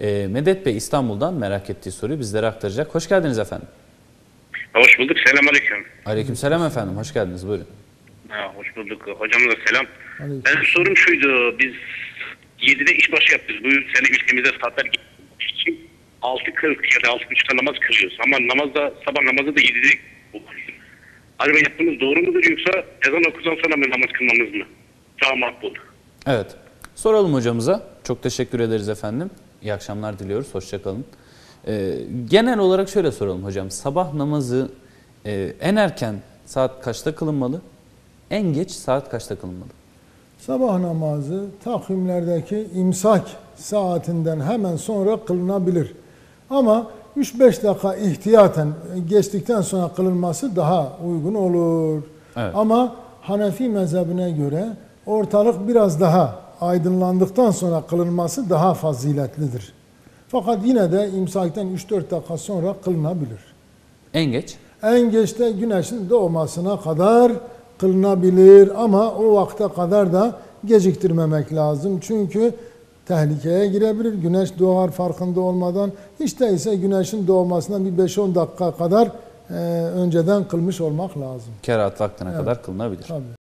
Ee, Medet Bey İstanbul'dan merak ettiği soruyu bizlere aktaracak. Hoş geldiniz efendim. Hoş bulduk. Selam aleyküm. Aleykümselam efendim. Hoş geldiniz. Buyurun. Ha, hoş bulduk. Hocamıza selam. Aleyküm. Benim sorum şuydu. Biz 7'de işbaşı yaptık. Bu sene ülkemizde saatler için 6.40 ya da 6.30'da namaz kılıyoruz. Ama namazda sabah namazı da 7'de okuyoruz. Acaba yaptığımız doğru mudur yoksa ezan okudan sonra mı namaz kılmamız mı? Daha makbul. Evet. Soralım hocamıza. Çok teşekkür ederiz efendim. İyi akşamlar diliyoruz. Hoşçakalın. Ee, genel olarak şöyle soralım hocam. Sabah namazı e, en erken saat kaçta kılınmalı? En geç saat kaçta kılınmalı? Sabah namazı takvimlerdeki imsak saatinden hemen sonra kılınabilir. Ama 3-5 dakika ihtiyaten geçtikten sonra kılınması daha uygun olur. Evet. Ama Hanefi mezhebine göre ortalık biraz daha aydınlandıktan sonra kılınması daha faziletlidir. Fakat yine de imsakten 3-4 dakika sonra kılınabilir. En geç? En geç de güneşin doğmasına kadar kılınabilir ama o vakte kadar da geciktirmemek lazım. Çünkü tehlikeye girebilir. Güneş doğar farkında olmadan. Hiç değilse güneşin doğmasından bir 5-10 dakika kadar e, önceden kılmış olmak lazım. Kerahat vaktine Evet. kadar kılınabilir. Tabii.